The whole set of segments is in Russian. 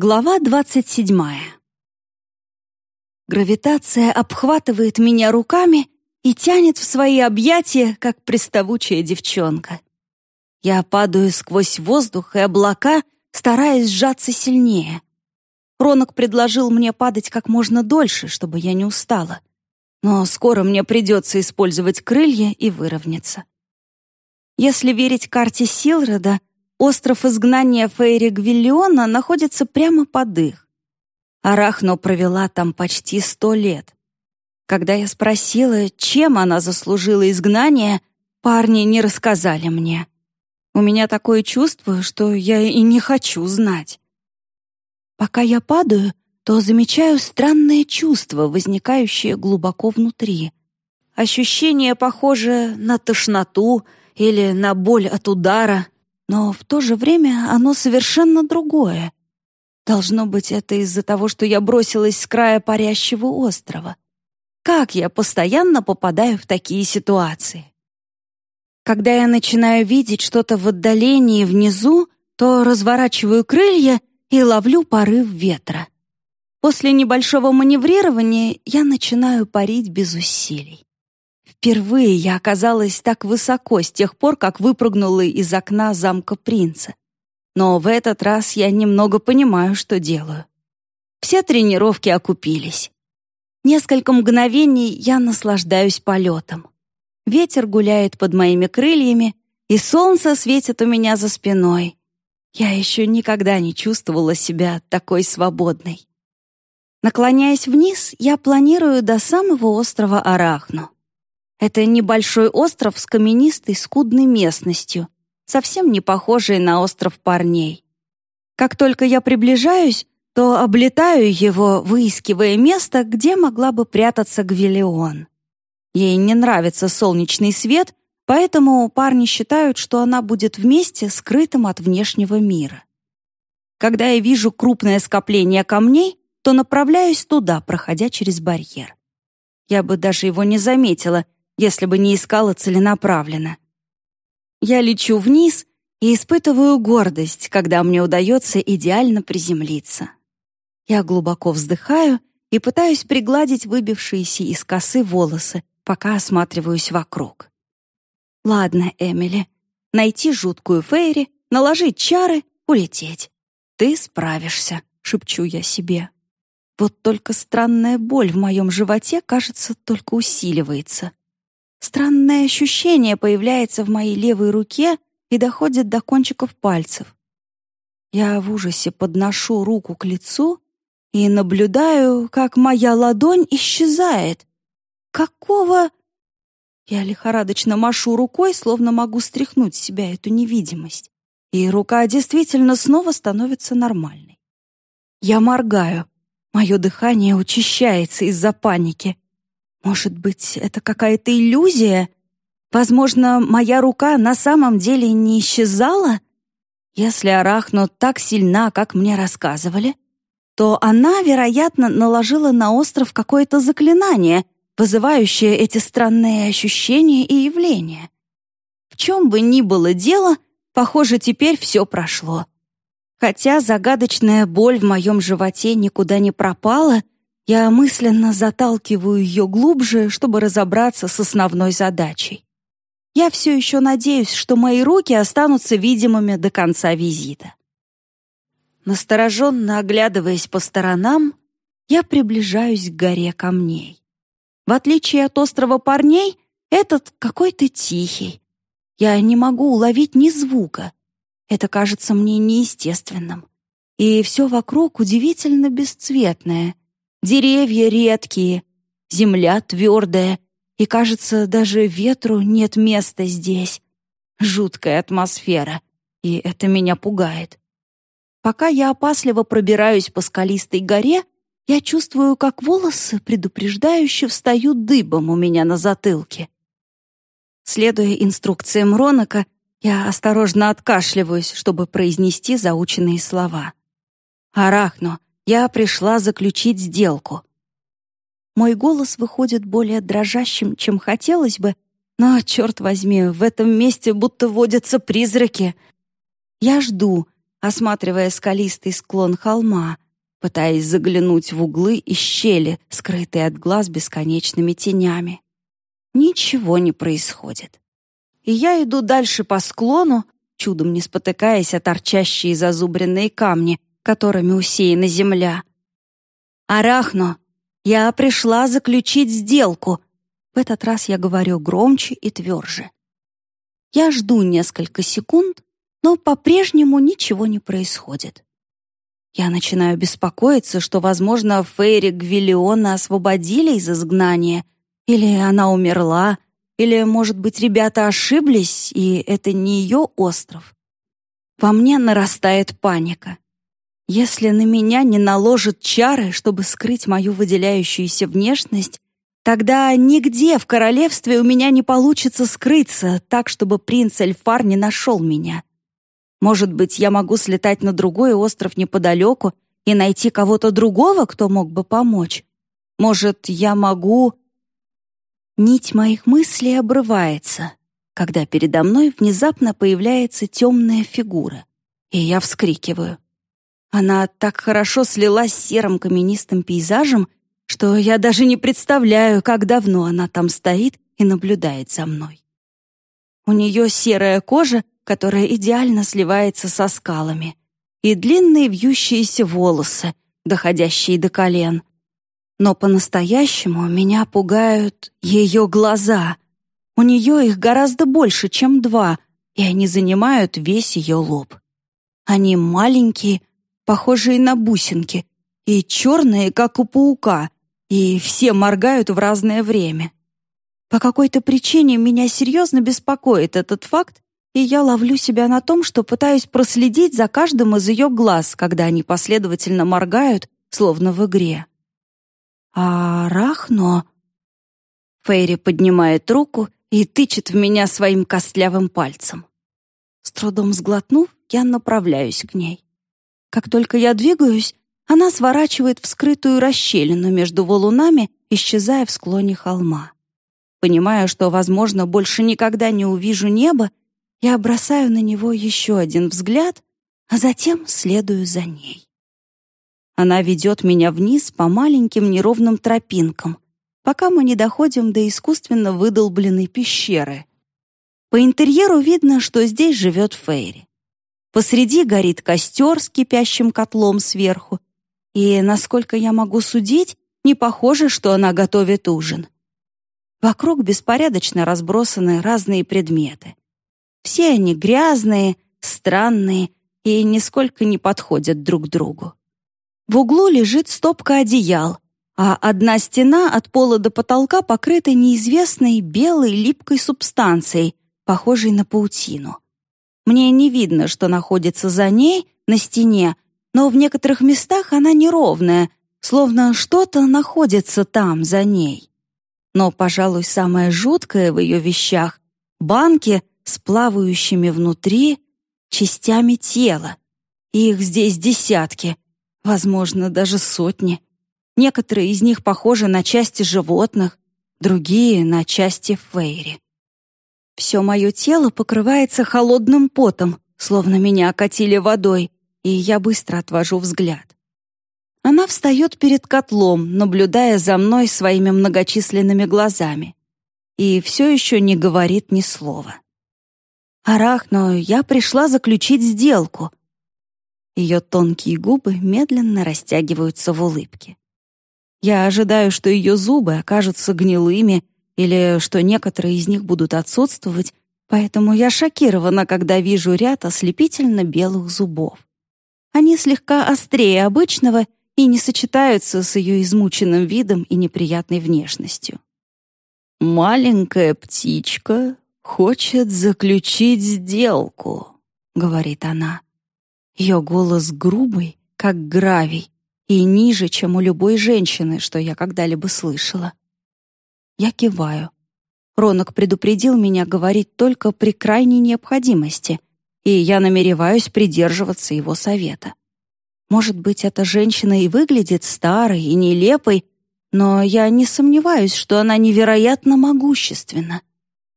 Глава двадцать седьмая. Гравитация обхватывает меня руками и тянет в свои объятия, как приставучая девчонка. Я падаю сквозь воздух и облака, стараясь сжаться сильнее. Ронок предложил мне падать как можно дольше, чтобы я не устала. Но скоро мне придется использовать крылья и выровняться. Если верить карте Силрода, Остров изгнания Фейри Гвиллиона находится прямо под их. Арахно провела там почти сто лет. Когда я спросила, чем она заслужила изгнание, парни не рассказали мне. У меня такое чувство, что я и не хочу знать. Пока я падаю, то замечаю странное чувство, возникающее глубоко внутри. Ощущение похоже на тошноту или на боль от удара — но в то же время оно совершенно другое. Должно быть, это из-за того, что я бросилась с края парящего острова. Как я постоянно попадаю в такие ситуации? Когда я начинаю видеть что-то в отдалении внизу, то разворачиваю крылья и ловлю порыв ветра. После небольшого маневрирования я начинаю парить без усилий. Впервые я оказалась так высоко с тех пор, как выпрыгнула из окна замка принца. Но в этот раз я немного понимаю, что делаю. Все тренировки окупились. Несколько мгновений я наслаждаюсь полетом. Ветер гуляет под моими крыльями, и солнце светит у меня за спиной. Я еще никогда не чувствовала себя такой свободной. Наклоняясь вниз, я планирую до самого острова Арахну. Это небольшой остров с каменистой скудной местностью, совсем не похожий на остров парней. Как только я приближаюсь, то облетаю его, выискивая место, где могла бы прятаться Гвиллион. Ей не нравится солнечный свет, поэтому парни считают, что она будет вместе скрытым от внешнего мира. Когда я вижу крупное скопление камней, то направляюсь туда, проходя через барьер. Я бы даже его не заметила, если бы не искала целенаправленно. Я лечу вниз и испытываю гордость, когда мне удается идеально приземлиться. Я глубоко вздыхаю и пытаюсь пригладить выбившиеся из косы волосы, пока осматриваюсь вокруг. Ладно, Эмили, найти жуткую Фейри, наложить чары, улететь. Ты справишься, шепчу я себе. Вот только странная боль в моем животе, кажется, только усиливается. Странное ощущение появляется в моей левой руке и доходит до кончиков пальцев. Я в ужасе подношу руку к лицу и наблюдаю, как моя ладонь исчезает. Какого... Я лихорадочно машу рукой, словно могу стряхнуть с себя эту невидимость. И рука действительно снова становится нормальной. Я моргаю. Мое дыхание учащается из-за паники. Может быть, это какая-то иллюзия? Возможно, моя рука на самом деле не исчезала? Если Арахно так сильна, как мне рассказывали, то она, вероятно, наложила на остров какое-то заклинание, вызывающее эти странные ощущения и явления. В чем бы ни было дело, похоже, теперь все прошло. Хотя загадочная боль в моем животе никуда не пропала — я мысленно заталкиваю ее глубже, чтобы разобраться с основной задачей. Я все еще надеюсь, что мои руки останутся видимыми до конца визита. Настороженно оглядываясь по сторонам, я приближаюсь к горе камней. В отличие от острова парней, этот какой-то тихий. Я не могу уловить ни звука. Это кажется мне неестественным. И все вокруг удивительно бесцветное, Деревья редкие, земля твердая, и, кажется, даже ветру нет места здесь. Жуткая атмосфера, и это меня пугает. Пока я опасливо пробираюсь по скалистой горе, я чувствую, как волосы предупреждающе встают дыбом у меня на затылке. Следуя инструкциям Ронака, я осторожно откашливаюсь, чтобы произнести заученные слова. «Арахно, я пришла заключить сделку. Мой голос выходит более дрожащим, чем хотелось бы, но, черт возьми, в этом месте будто водятся призраки. Я жду, осматривая скалистый склон холма, пытаясь заглянуть в углы и щели, скрытые от глаз бесконечными тенями. Ничего не происходит. И я иду дальше по склону, чудом не спотыкаясь о торчащие зазубренные камни, которыми усеяна земля. «Арахно, я пришла заключить сделку», в этот раз я говорю громче и тверже. Я жду несколько секунд, но по-прежнему ничего не происходит. Я начинаю беспокоиться, что, возможно, Фейри Гвиллиона освободили из изгнания, или она умерла, или, может быть, ребята ошиблись, и это не ее остров. Во мне нарастает паника. Если на меня не наложат чары, чтобы скрыть мою выделяющуюся внешность, Тогда нигде в королевстве у меня не получится скрыться так, чтобы принц Эльфар не нашел меня. Может быть, я могу слетать на другой остров неподалеку и найти кого-то другого, кто мог бы помочь. Может, я могу... Нить моих мыслей обрывается, когда передо мной внезапно появляется темная фигура, и я вскрикиваю. Она так хорошо слилась с серым каменистым пейзажем, что я даже не представляю, как давно она там стоит и наблюдает за мной. У нее серая кожа, которая идеально сливается со скалами, и длинные вьющиеся волосы, доходящие до колен. Но по-настоящему меня пугают ее глаза. У нее их гораздо больше, чем два, и они занимают весь ее лоб. Они маленькие, похожие на бусинки, и черные, как у паука, и все моргают в разное время. По какой-то причине меня серьезно беспокоит этот факт, и я ловлю себя на том, что пытаюсь проследить за каждым из ее глаз, когда они последовательно моргают, словно в игре. А Рахно... Фейри поднимает руку и тычет в меня своим костлявым пальцем. С трудом сглотнув, я направляюсь к ней. Как только я двигаюсь, она сворачивает в скрытую расщелину между валунами, исчезая в склоне холма. Понимая, что, возможно, больше никогда не увижу небо, я бросаю на него еще один взгляд, а затем следую за ней. Она ведет меня вниз по маленьким неровным тропинкам, пока мы не доходим до искусственно выдолбленной пещеры. По интерьеру видно, что здесь живет Фейри. Посреди горит костер с кипящим котлом сверху, и, насколько я могу судить, не похоже, что она готовит ужин. Вокруг беспорядочно разбросаны разные предметы. Все они грязные, странные и нисколько не подходят друг другу. В углу лежит стопка одеял, а одна стена от пола до потолка покрыта неизвестной белой липкой субстанцией, похожей на паутину. Мне не видно, что находится за ней, на стене, но в некоторых местах она неровная, словно что-то находится там, за ней. Но, пожалуй, самое жуткое в ее вещах — банки с плавающими внутри частями тела. Их здесь десятки, возможно, даже сотни. Некоторые из них похожи на части животных, другие — на части фейри. Все мое тело покрывается холодным потом, словно меня окатили водой, и я быстро отвожу взгляд. Она встает перед котлом, наблюдая за мной своими многочисленными глазами, и все еще не говорит ни слова. «Арахно, я пришла заключить сделку». Ее тонкие губы медленно растягиваются в улыбке. Я ожидаю, что ее зубы окажутся гнилыми или что некоторые из них будут отсутствовать, поэтому я шокирована, когда вижу ряд ослепительно белых зубов. Они слегка острее обычного и не сочетаются с ее измученным видом и неприятной внешностью. «Маленькая птичка хочет заключить сделку», — говорит она. Ее голос грубый, как гравий, и ниже, чем у любой женщины, что я когда-либо слышала. Я киваю. Ронок предупредил меня говорить только при крайней необходимости, и я намереваюсь придерживаться его совета. Может быть, эта женщина и выглядит старой и нелепой, но я не сомневаюсь, что она невероятно могущественна.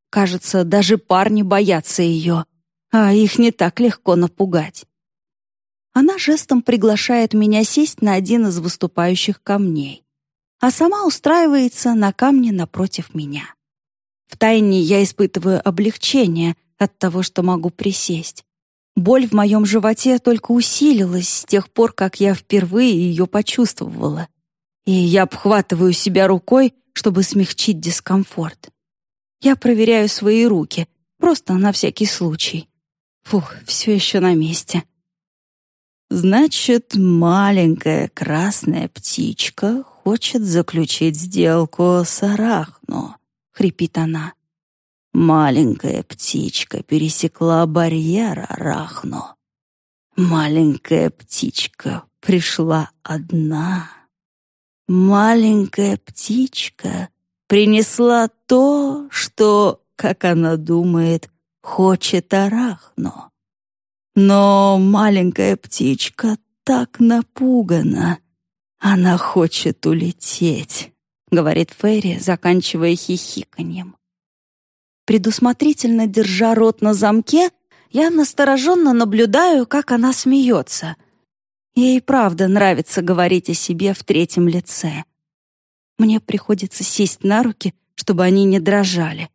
Кажется, даже парни боятся ее, а их не так легко напугать. Она жестом приглашает меня сесть на один из выступающих камней, а сама устраивается на камне напротив меня. Втайне я испытываю облегчение от того, что могу присесть. Боль в моем животе только усилилась с тех пор, как я впервые ее почувствовала. И я обхватываю себя рукой, чтобы смягчить дискомфорт. Я проверяю свои руки, просто на всякий случай. Фух, все еще на месте. Значит, маленькая красная птичка хочет заключить сделку с Арахно, хрипит она. Маленькая птичка пересекла барьер Арахно. Маленькая птичка пришла одна. Маленькая птичка принесла то, что, как она думает, хочет Арахно. Но маленькая птичка так напугана. Она хочет улететь, говорит Ферри, заканчивая хихиканьем. Предусмотрительно держа рот на замке, я настороженно наблюдаю, как она смеется. Ей правда нравится говорить о себе в третьем лице. Мне приходится сесть на руки, чтобы они не дрожали.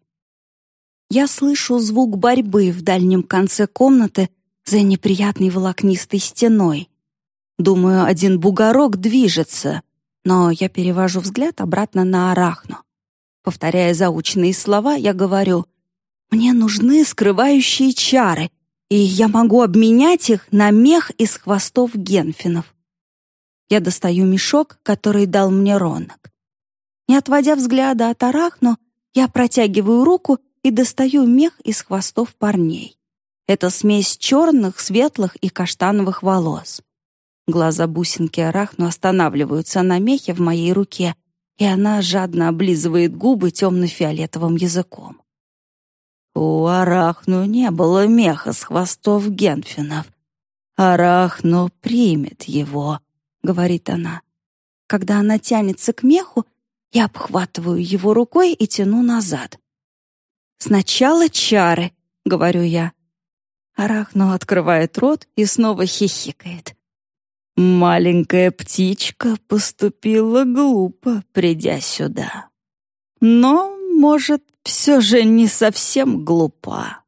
Я слышу звук борьбы в дальнем конце комнаты за неприятной волокнистой стеной. Думаю, один бугорок движется, но я перевожу взгляд обратно на арахну. Повторяя заученные слова, я говорю, «Мне нужны скрывающие чары, и я могу обменять их на мех из хвостов генфинов». Я достаю мешок, который дал мне Ронок. Не отводя взгляда от арахну, я протягиваю руку и достаю мех из хвостов парней. Это смесь черных, светлых и каштановых волос. Глаза бусинки арахну останавливаются на мехе в моей руке, и она жадно облизывает губы темно-фиолетовым языком. У Арахну не было меха с хвостов Генфинов. Арахну примет его, — говорит она. Когда она тянется к меху, я обхватываю его рукой и тяну назад. «Сначала чары», — говорю я. Арахну открывает рот и снова хихикает. Маленькая птичка поступила глупо, придя сюда. Но, может, все же не совсем глупа.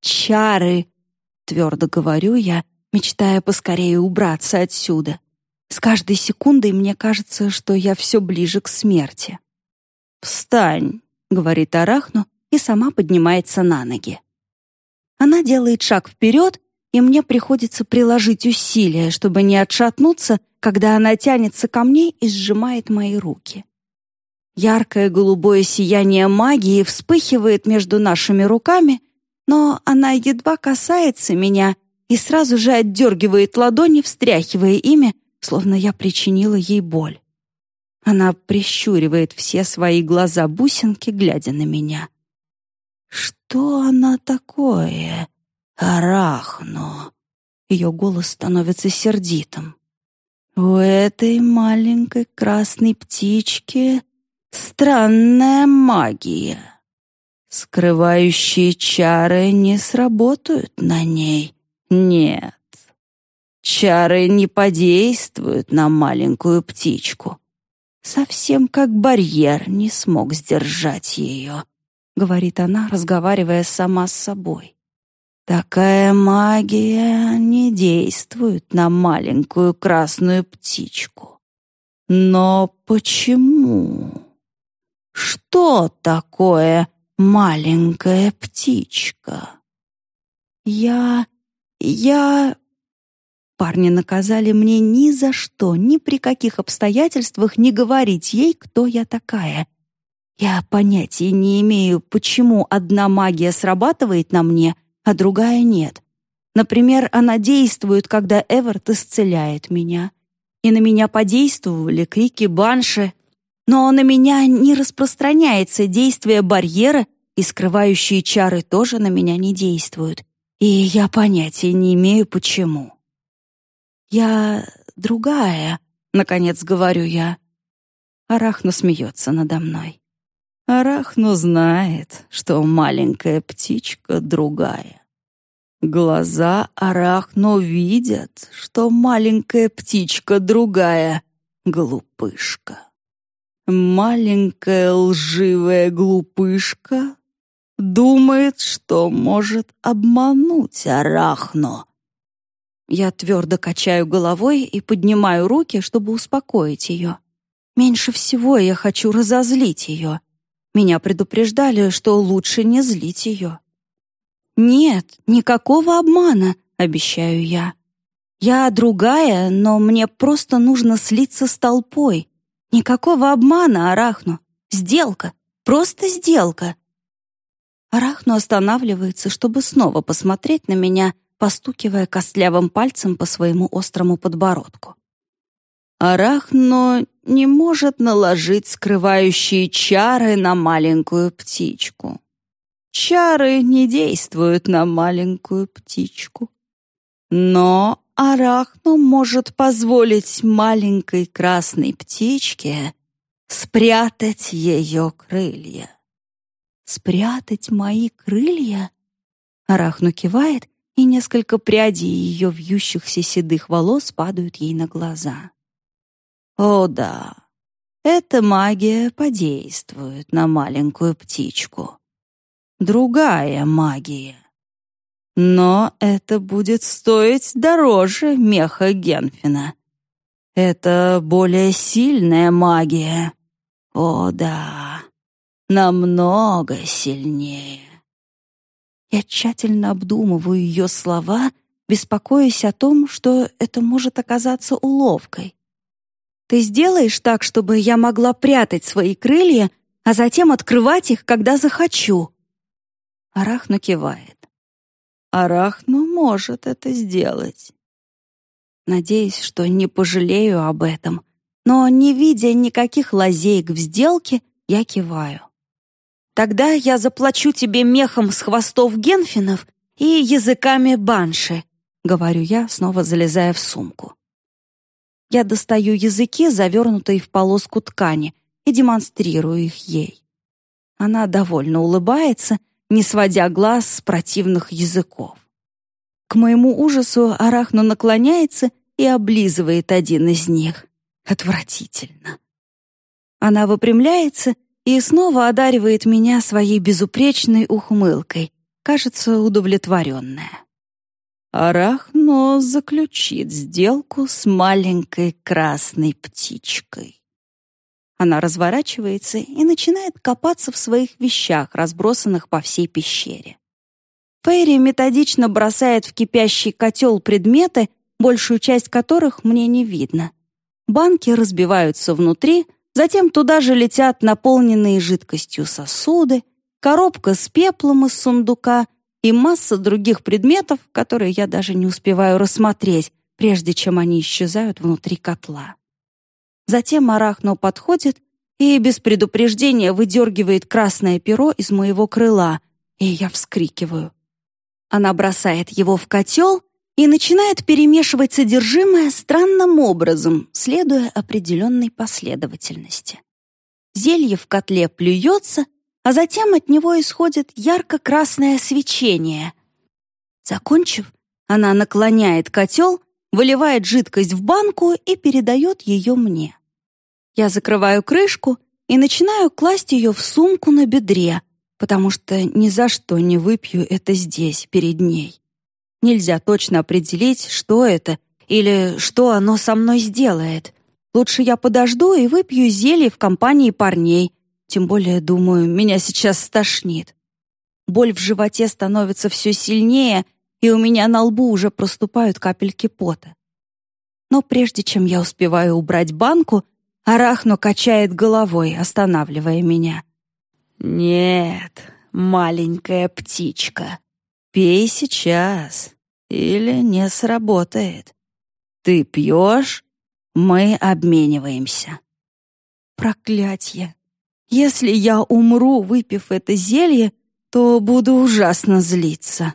«Чары!» — твердо говорю я, мечтая поскорее убраться отсюда. С каждой секундой мне кажется, что я все ближе к смерти. «Встань!» — говорит Арахну и сама поднимается на ноги. Она делает шаг вперед, и мне приходится приложить усилия, чтобы не отшатнуться, когда она тянется ко мне и сжимает мои руки. Яркое голубое сияние магии вспыхивает между нашими руками, но она едва касается меня и сразу же отдергивает ладони, встряхивая ими, словно я причинила ей боль. Она прищуривает все свои глаза-бусинки, глядя на меня. «Что она такое?» Арахно. Ее голос становится сердитым. У этой маленькой красной птички странная магия. Скрывающие чары не сработают на ней. Нет. Чары не подействуют на маленькую птичку. Совсем как барьер не смог сдержать ее, говорит она, разговаривая сама с собой. Такая магия не действует на маленькую красную птичку. Но почему? Что такое маленькая птичка? Я... я... Парни наказали мне ни за что, ни при каких обстоятельствах не говорить ей, кто я такая. Я понятия не имею, почему одна магия срабатывает на мне — а другая нет. Например, она действует, когда Эверт исцеляет меня. И на меня подействовали крики банши, но на меня не распространяется действие барьера, и скрывающие чары тоже на меня не действуют. И я понятия не имею, почему. «Я другая», — наконец говорю я. Арахну смеется надо мной. Арахну знает, что маленькая птичка другая. Глаза Арахно видят, что маленькая птичка другая — глупышка. Маленькая лживая глупышка думает, что может обмануть Арахно. Я твердо качаю головой и поднимаю руки, чтобы успокоить ее. Меньше всего я хочу разозлить ее. Меня предупреждали, что лучше не злить ее. «Нет, никакого обмана», — обещаю я. «Я другая, но мне просто нужно слиться с толпой. Никакого обмана, Арахну. Сделка. Просто сделка». Арахну останавливается, чтобы снова посмотреть на меня, постукивая костлявым пальцем по своему острому подбородку. Арахно не может наложить скрывающие чары на маленькую птичку. Чары не действуют на маленькую птичку. Но Арахно может позволить маленькой красной птичке спрятать ее крылья. «Спрятать мои крылья?» Арахну кивает, и несколько прядей ее вьющихся седых волос падают ей на глаза. «О да, эта магия подействует на маленькую птичку другая магия. Но это будет стоить дороже меха Генфина. Это более сильная магия. О да, намного сильнее. Я тщательно обдумываю ее слова, беспокоясь о том, что это может оказаться уловкой. Ты сделаешь так, чтобы я могла прятать свои крылья, а затем открывать их, когда захочу. Арахну кивает. Арахну может это сделать. Надеюсь, что не пожалею об этом, но, не видя никаких лазеек в сделке, я киваю. Тогда я заплачу тебе мехом с хвостов генфинов и языками банши, говорю я, снова залезая в сумку. Я достаю языки, завернутые в полоску ткани, и демонстрирую их ей. Она довольно улыбается не сводя глаз с противных языков. К моему ужасу Арахну наклоняется и облизывает один из них. Отвратительно. Она выпрямляется и снова одаривает меня своей безупречной ухмылкой, кажется, удовлетворенная. Арахно заключит сделку с маленькой красной птичкой. Она разворачивается и начинает копаться в своих вещах, разбросанных по всей пещере. Фейри методично бросает в кипящий котел предметы, большую часть которых мне не видно. Банки разбиваются внутри, затем туда же летят наполненные жидкостью сосуды, коробка с пеплом из сундука и масса других предметов, которые я даже не успеваю рассмотреть, прежде чем они исчезают внутри котла. Затем Арахно подходит и без предупреждения выдергивает красное перо из моего крыла, и я вскрикиваю. Она бросает его в котел и начинает перемешивать содержимое странным образом, следуя определенной последовательности. Зелье в котле плюется, а затем от него исходит ярко-красное свечение. Закончив, она наклоняет котел, выливает жидкость в банку и передает ее мне. Я закрываю крышку и начинаю класть ее в сумку на бедре, потому что ни за что не выпью это здесь, перед ней. Нельзя точно определить, что это или что оно со мной сделает. Лучше я подожду и выпью зелье в компании парней, тем более, думаю, меня сейчас стошнит. Боль в животе становится все сильнее, и у меня на лбу уже проступают капельки пота. Но прежде чем я успеваю убрать банку, Арахно качает головой, останавливая меня. «Нет, маленькая птичка, пей сейчас, или не сработает. Ты пьешь, мы обмениваемся». Проклятье! Если я умру, выпив это зелье, то буду ужасно злиться.